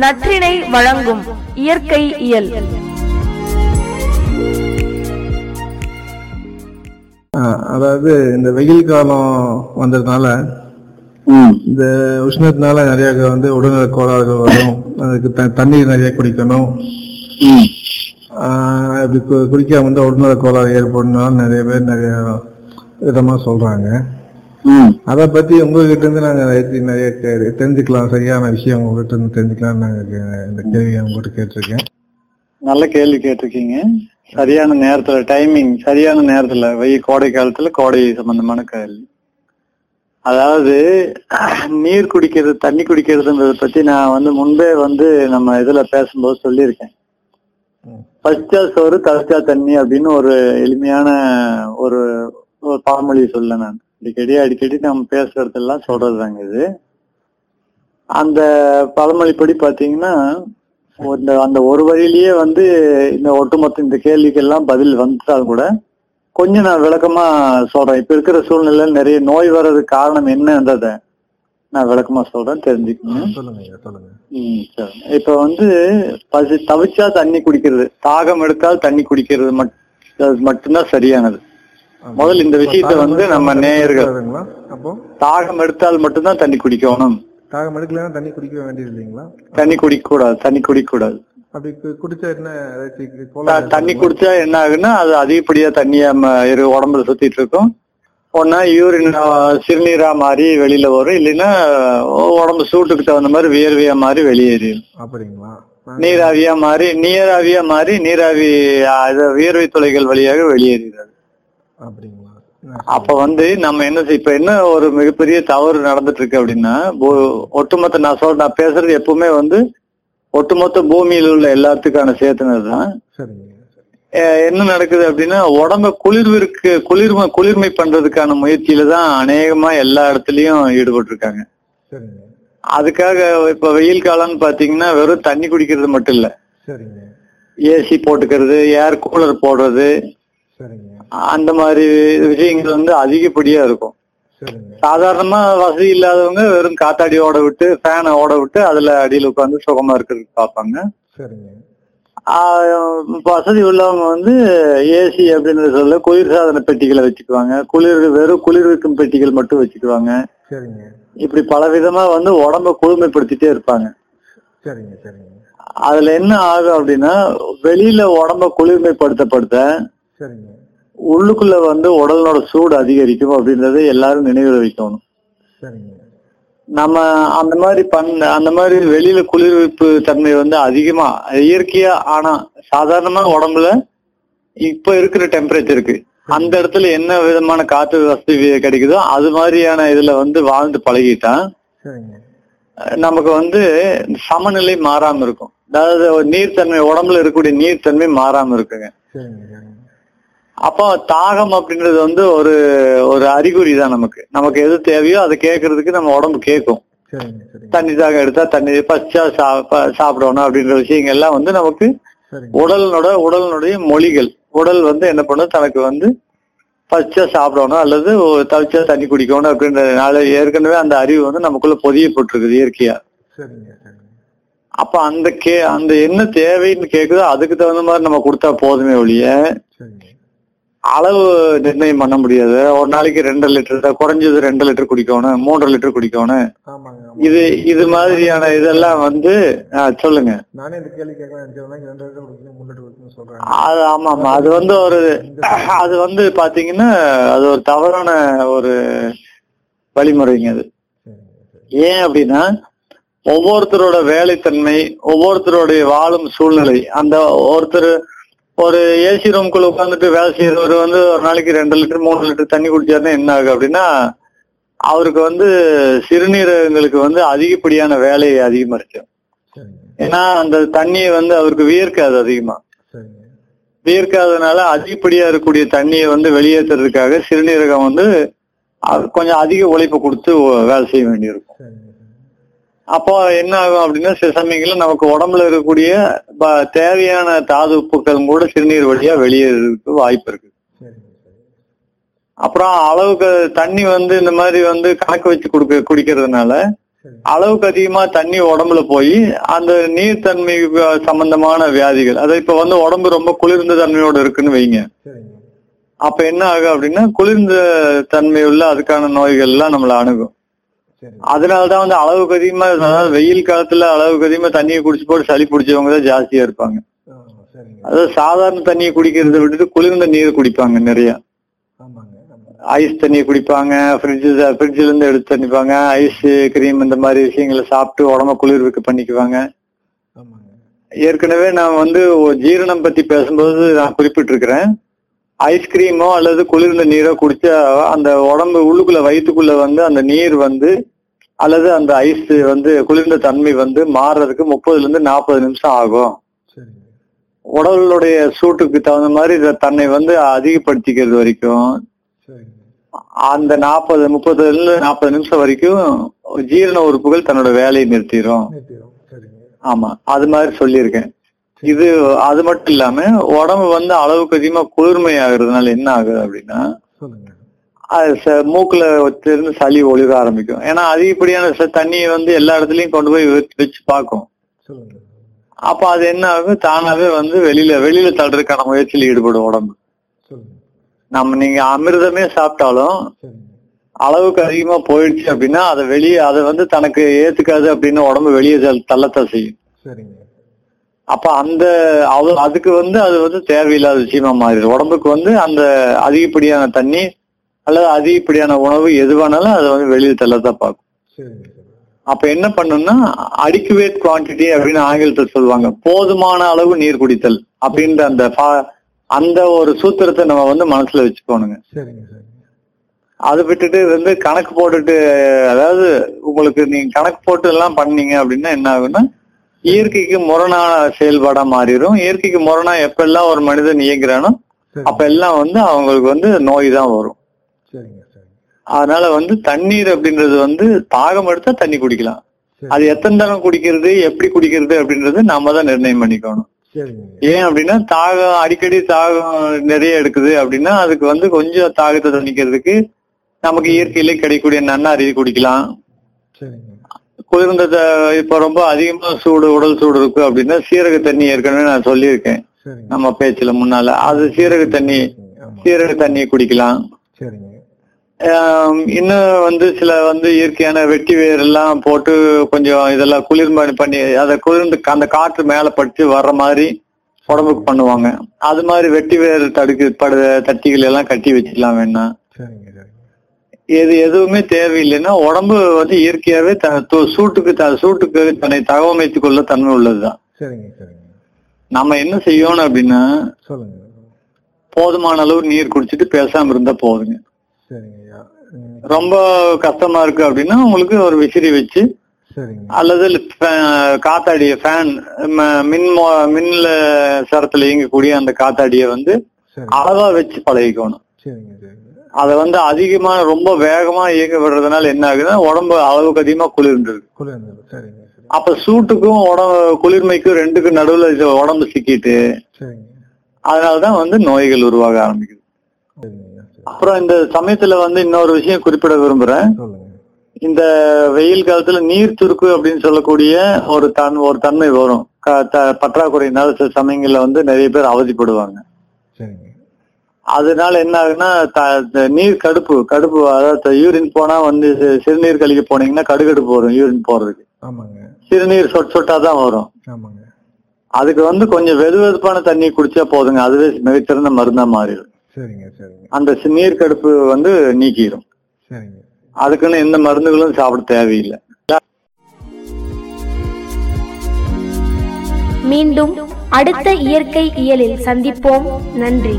நற்றினை வழங்கும் இயற்கை இயல். ஆஹ் அதாவது இந்த வெயில் காலம் வந்ததுனால இந்த உஷ்ணத்தினால நிறைய வந்து உடல்நல கோளாறுகள் வரும். அதுக்கு த- தண்ணீர் நிறைய குடிக்கணும். கு- குடிக்காம வந்து உடல்நல கோளாறு ஏற்படணும் நிறைய பேர் நிறைய விதமா சொல்றாங்க. அதை பத்தி உங்ககிட்ட இருந்து நாங்க நிறைய தெரிஞ்சுக்கலாம். சரியான விஷயம் உங்ககிட்ட இருந்து தெரிஞ்சுக்கலாம் நாங்க இந்த கேள்வியை உங்ககிட்ட கேட்டிருக்கேன். நல்ல கேள்வி கேட்டிருக்கீங்க. சரியான நேரத்துல டைமிங் சரியான நேரத்துல வெயில் கோடை காலத்துல கோடை சம்பந்தமான கேள்வி. அதாவது நீர் குடிக்கிறது தண்ணி குடிக்கிறதுன்றத பத்தி நான் வந்து முன்பே வந்து நம்ம இதுல பேசும்போது சொல்லியிருக்கேன். பச்சா சோறு தரிச்சா தண்ணி அப்படின்னு ஒரு எளிமையான ஒரு ஒரு பழமொழி சொல்ல நான். அடிக்கடி அடிக்கடி நம்ம பேசுறதெல்லாம் சொல்றதுதாங்க இது. அந்த பழமொழிப்படி பாத்தீங்கன்னா இந்த அந்த ஒரு வழியிலேயே வந்து இந்த ஒட்டுமொத்த இந்த கேள்விக்கெல்லாம் பதில் வந்துட்டால் கூட கொஞ்சம் நான் விளக்கமா சொல்றேன். இப்ப இருக்கிற சூழ்நிலையில நிறைய நோய் வர்றதுக்கு காரணம் என்னன்றத நான் விளக்கமா சொல்றேன் தெரிஞ்சுக்கணும். இப்ப வந்து பசி தவிச்சா தண்ணி குடிக்கிறது தாகம் எடுத்தால் தண்ணி குடிக்கிறது மட்- அது மட்டும்தான் சரியானது. முதல்ல இந்த விஷயத்தை வந்து நம்ம நேயர்கள் தாகம் எடுத்தால் மட்டும்தான் தண்ணி குடிக்கணும். தாகம் எடுக்கலன்னா தண்ணி குடிக்க வேண்டியது இல்லைங்களா? தண்ணி குடிக்க கூடாது தண்ணி குடிக்க கூடாது அப்படி குடிச்சா என்ன தண்ணி குடிச்சா என்ன ஆகுன்னா அது அதிகப்படியா தண்ணியா ம- இரு உடம்புல சுத்திட்டு இருக்கும். ஒன்னா யூரின் சிறுநீரா மாறி வெளியில வரும். இல்லைன்னா உடம்பு சூட்டுக்கு தகுந்த மாதிரி வியர்வையா மாறி வெளியேறிடும் அப்படிங்களா? நீராவியா மாறி நீராவியா மாறி நீராவி வியர்வை துளைகள் வழியாக வெளியேறுகிறது அப்ப வந்து நம்ம என்ன இப்ப என்ன ஒரு மிகப்பெரிய தவறு நடந்துட்டு இருக்கு அப்படின்னா ஒட்டுமொத்த நான் சொல்ற நான் பேசுறது எப்பவுமே வந்து ஒட்டுமொத்த பூமியில் உள்ள எல்லாத்துக்கான சேர்த்துனதுதான் என்ன நடக்குது அப்படின்னா உடம்ப குளிர்விற்கு குளிர்மை குளிர்மை பண்றதுக்கான முயற்சியில தான் அநேகமா எல்லா இடத்துலயும் ஈடுபட்டு இருக்காங்க அதுக்காக இப்ப வெயில் காலம்னு பாத்தீங்கன்னா வெறும் தண்ணி குடிக்கிறது மட்டும் இல்ல. ஏசி போட்டுக்கிறது ஏர் கூலர் போடுறது. சரிங்க. அந்த மாதிரி விஷயங்கள் வந்து அதிகப்படியா இருக்கும். சாதாரணமா வசதி இல்லாதவங்க வெறும் காத்தாடி ஓட விட்டு ஃபேனை ஓட விட்டு அதுல அடியில் உட்காந்து சுகமா இருக்கிறதுக்கு பார்ப்பாங்க. வசதி உள்ளவங்க வந்து ஏசி அப்படின்றத சொல்ல குளிர் சாதன பெட்டிகளை வச்சுக்குவாங்க. குளிர் வெறும் குளிர்விக்கும் பெட்டிகள் மட்டும் வச்சுக்குவாங்க. இப்படி பல விதமா வந்து உடம்ப குளுமைப்படுத்திட்டே இருப்பாங்க. அதுல என்ன ஆகும் அப்படின்னா வெளியில உடம்ப குளிர்மைப்படுத்தப்படுத்த சரிங்க. உள்ளுக்குள்ள வந்து உடலோட சூடு அதிகரிக்கும் அப்படின்றத எல்லாரும் நினைவில் வைக்கணும். நம்ம அந்த மாதிரி பண்ண அந்த மாதிரி வெளியில குளிர்விப்பு தன்மை வந்து அதிகமா இயற்கையா ஆனா சாதாரணமா உடம்புல இப்ப இருக்கிற டெம்பரேச்சருக்கு அந்த இடத்துல என்ன விதமான காற்று வசதி கிடைக்குதோ அது மாதிரியான இதுல வந்து வாழ்ந்து பழகிட்டா சரிங்க. அஹ் நமக்கு வந்து சமநிலை மாறாம இருக்கும். அதாவது நீர்த்தன்மை உடம்புல இருக்கக்கூடிய நீர்த்தன்மை மாறாம இருக்குங்க. அப்போ தாகம் அப்படின்றது வந்து ஒரு ஒரு அறிகுறி தான் நமக்கு. நமக்கு எது தேவையோ அதை கேட்கறதுக்கு நம்ம உடம்பு கேட்கும் தண்ணி தாகம் எடுத்தா தண்ணி பச்சா சாப்பிடணும் அப்படின்ற விஷயங்கள் எல்லாம் வந்து நமக்கு உடலினோட உடலினுடைய மொழிகள். உடல் வந்து என்ன பண்ணும்? தனக்கு வந்து பச்சா சாப்பிடணும் அல்லது தவிச்சா தண்ணி குடிக்கணும் அப்படின்றதுனால ஏற்கனவே அந்த அறிவு வந்து நமக்குள்ள பொதியப்பட்டிருக்குது இயற்கையா. அப்ப அந்த கே அந்த என்ன தேவைன்னு கேக்குதோ அதுக்கு தகுந்த மாதிரி நம்ம கொடுத்தா போதுமே ஒழிய அளவு நிர்ணயம் பண்ண முடியாது. ஒரு நாளைக்கு ரெண்டு லிட்டர் குறைஞ்சது ரெண்டு லிட்டர் குடிக்கணும் மூன்று லிட்டர் குடிக்கணும். இது இது மாதிரியான இதெல்லாம் வந்து சொல்லுங்க. நானே இந்த கேள்வி அது ஆமா ஆமா. அது வந்து ஒரு அது வந்து பாத்தீங்கன்னா அது ஒரு தவறான ஒரு வழிமுறைங்க அது. ஏன் அப்படின்னா ஒவ்வொருத்தரோட வேலைத்தன்மை ஒவ்வொருத்தருடைய வாழும் சூழ்நிலை அந்த ஒருத்தர் ஒரு ஏசி ரூம்குள்ள உட்காந்துட்டு வேலை செய்யறவர் வந்து ஒரு நாளைக்கு ரெண்டு லிட்டர் மூணு லிட்டர் தண்ணி குடிச்சாருன்னா என்ன ஆகும் அப்படின்னா அவருக்கு வந்து சிறுநீரகங்களுக்கு வந்து அதிகப்படியான வேலை அதிகமா சரிங்க. ஏன்னா அந்த தண்ணியை வந்து அவருக்கு வியர்க்காது அதிகமா. வியர்க்காதனால அதிகப்படியா இருக்கக்கூடிய தண்ணியை வந்து வெளியேற்றுறதுக்காக சிறுநீரகம் வந்து கொஞ்சம் அதிக உழைப்பு கொடுத்து வேலை செய்ய வேண்டியிருக்கும். அப்போ என்ன ஆகும் அப்படின்னா சில சமயங்கள்ல நமக்கு உடம்புல இருக்கக்கூடிய தேவையான தாது உப்புக்கள் கூட சிறுநீர் வழியா வெளியேறதுக்கு வாய்ப்பு இருக்கு அப்புறம் அளவுக்கு தண்ணி வந்து இந்த மாதிரி வந்து கணக்கு வச்சு குடுக்க குடிக்கிறதுனால அளவுக்கு அதிகமா தண்ணி உடம்புல போய் அந்த நீர் தன்மை சம்பந்தமான வியாதிகள் அதாவது இப்ப வந்து உடம்பு ரொம்ப குளிர்ந்த தன்மையோட இருக்குன்னு வைங்க. அப்ப என்ன ஆகும் அப்படின்னா குளிர்ந்த தன்மை உள்ள அதுக்கான நோய்கள் எல்லாம் நம்மள அணுகும். அதனாலதான் வந்து அளவுக்கு அதிகமா அதாவது வெயில் காலத்துல அளவுக்கு அதிகமா தண்ணியை குடிச்சு போட்டு சளி பிடிச்சவங்க தான் ஜாஸ்தியா இருப்பாங்க. அதாவது சாதாரண தண்ணியை குடிக்கிறதை விட்டுட்டு குளிர்ந்த நீர் குடிப்பாங்க நிறைய. ஐஸ் தண்ணி குடிப்பாங்க ஃப்ரிட்ஜ் ஃப்ரிட்ஜ்ல இருந்து எடுத்து தண்ணிப்பாங்க ஐஸ் கிரீம் இந்த மாதிரி விஷயங்களை சாப்பிட்டு உடம்ப குளிர்வுக்கு பண்ணிக்குவாங்க. ஏற்கனவே நான் வந்து ஜீரணம் பத்தி பேசும்போது நான் குறிப்பிட்டிருக்கிறேன். ஐஸ்கிரீமோ அல்லது குளிர்ந்த நீரோ குடிச்சா அந்த உடம்பு உள்ளுக்குள்ள வயிற்றுக்குள்ள வந்து அந்த நீர் வந்து அல்லது அந்த ஐஸ் வந்து குளிர்ந்த தன்மை வந்து மாறுறதுக்கு முப்பதுல இருந்து நாற்பது நிமிஷம் ஆகும். உடலுடைய சூட்டுக்கு தகுந்த மாதிரி தன்னை வந்து அதிகப்படுத்திக்கிறது வரைக்கும். அந்த நாற்பது முப்பதுல இருந்து நாற்பது நிமிஷம் வரைக்கும் ஜீரண உறுப்புகள் தன்னோட வேலையை நிறுத்திடும் ஆமா அது மாதிரி சொல்லியிருக்கேன். இது அது மட்டும் இல்லாம உடம்பு வந்து அளவுக்கு அதிகமா குளிர்மை ஆகுறதுனால என்ன ஆகுது அப்படின்னா அது மூக்குல இருந்து சளி ஒழுக ஆரம்பிக்கும். ஏன்னா அதிகப்படியான தண்ணியை வந்து எல்லா இடத்துலயும் கொண்டு போய் வச்சு- பார்க்கும். அப்ப அது என்ன ஆகும்? தானாவே வந்து வெளியில வெளியில தள்ளுறதுக்கான முயற்சியில் ஈடுபடும் உடம்பு. நம்ம நீங்க அமிர்தமே சாப்பிட்டாலும் அளவுக்கு அதிகமா போயிடுச்சு அப்படின்னா அதை வெளியே அதை வந்து தனக்கு ஏத்துக்காது அப்படின்னு உடம்பு வெளியே தள்- தள்ளத்தான் செய்யும். சரிங்க. அப்ப அந்த அவ- அதுக்கு வந்து அது வந்து தேவையில்லாத விஷயமா மாறிடும். உடம்புக்கு வந்து அந்த அதிகப்படியான தண்ணி அல்லது அதிகப்படியான உணவு எதுவானாலும் அதை வந்து வெளியே தள்ளத்தான் பார்க்கும். அப்ப என்ன பண்ணணும்னா அடிக்குவேட் குவான்டிட்டி அப்படின்னு ஆங்கிலத்தில் சொல்லுவாங்க. போதுமான அளவு நீர் குடித்தல் அப்படின்ற அந்த அந்த ஒரு சூத்திரத்தை நம்ம வந்து மனசுல வச்சுக்கோணுங்க. அதை விட்டுட்டு வந்து கணக்கு போட்டுட்டு அதாவது உங்களுக்கு நீங்க கணக்கு போட்டு எல்லாம் பண்ணீங்க அப்படின்னா என்ன ஆகும்னா இயற்கைக்கு முரணான செயல்பாடா மாறிடும் இயற்கைக்கு முரணா எப்பெல்லாம் ஒரு மனிதன் இயங்குறானோ அப்ப எல்லாம் வந்து அவங்களுக்கு வந்து நோய் தான் வரும். அதனால வந்து தண்ணீர் அப்படின்றது வந்து தாகம் எடுத்தா தண்ணி குடிக்கலாம். அது எத்தனை தரம் குடிக்கிறது எப்படி குடிக்கிறது அப்படின்றது நாம தான் நிர்ணயம் பண்ணிக்கணும். ஏன் அப்படின்னா தாகம் அடிக்கடி தாகம் நிறைய எடுக்குது அப்படின்னா அதுக்கு வந்து கொஞ்சம் தாகத்தை தணிக்கிறதுக்கு நமக்கு இயற்கையிலே கிடைக்கக்கூடிய நன்னாரி குடிக்கலாம். குளிர்ந்த இப்ப ரொம்ப அதிகமா சூடு உடல் சூடு இருக்கு அப்படின்னா சீரக தண்ணி ஏற்கனவே நான் சொல்லியிருக்கேன். நம்ம பேச்சுல முன்னால. அது சீரக தண்ணி சீரக தண்ணி குடிக்கலாம். இன்னும் வந்து சில வந்து இயற்கையான வெட்டி வேர் எல்லாம் போட்டு கொஞ்சம் இதெல்லாம் குளிர்மணி பண்ணி அதை குளிர்ந்து அந்த காற்று மேல பட்டு வர்ற மாதிரி உடம்புக்கு பண்ணுவாங்க. அது மாதிரி வெட்டி வேர் தடுக்கு தட்டிகள் எல்லாம் கட்டி வச்சுக்கலாம் வேணா. எது எதுவுமே தேவையில்லைன்னா உடம்பு வந்து இயற்கையாவே சூட்டுக்கு த- சூட்டுக்கு தன்னை தகவமைத்துக் கொள்ள தன்மை உள்ளதுதான். நம்ம என்ன செய்யணும் அப்படின்னா சொல்லுங்க. போதுமான அளவு நீர் குடிச்சிட்டு பேசாம இருந்தா போதுங்க. ரொம்ப கஷ்டமா இருக்கு அப்படின்னா உங்களுக்கு ஒரு விசிறி வச்சு அல்லது காத்தாடிய ஃபேன் மின் மின்ல சரத்துல இயங்கக்கூடிய அந்த காத்தாடிய வந்து அளவா வச்சு பழகிக்கணும். அதை வந்து அதிகமா ரொம்ப வேகமா இயங்க விடுறதுனால என்ன ஆகுதுன்னா உடம்பு அளவுக்கு அதிகமா குளிர்ந்துருது. அப்ப சூட்டுக்கும் உடம்பு குளிர்மைக்கும் ரெண்டுக்கும் நடுவுல உடம்பு சிக்கிட்டு அதனாலதான் வந்து நோய்கள் உருவாக ஆரம்பிக்குது. அப்புறம் இந்த சமயத்துல வந்து இன்னொரு விஷயம் குறிப்பிட விரும்புறேன். இந்த வெயில் காலத்துல நீர் சுருக்கு அப்படின்னு சொல்லக்கூடிய ஒரு தன் ஒரு தன்மை வரும். பற்றாக்குறையினால சில சமயங்கள்ல வந்து நிறைய பேர் அவதிப்படுவாங்க. அதனால என்ன ஆகுன்னா நீர் கடுப்பு கடுப்பு அதாவது யூரின் போனா வந்து சிறுநீர் கழிக்க போனீங்கன்னா கடுகடுப்பு வரும் யூரின் போறதுக்கு. ஆமாங்க. சிறுநீர் சொட் சொட்டா தான் வரும். ஆமாங்க. அதுக்கு வந்து கொஞ்சம் வெது வெதுப்பான தண்ணி குடிச்சா போதுங்க அதுவே மிகச்சிறந்த மருந்தா மாறிடும். சரிங்க சரிங்க. அந்த நீர் கடுப்பு வந்து நீக்கிடும் சரிங்க. அதுக்குன்னு எந்த மருந்துகளும் சாப்பிட தேவையில்லை. மீண்டும் அடுத்த இயற்கை இயலில் சந்திப்போம். நன்றி.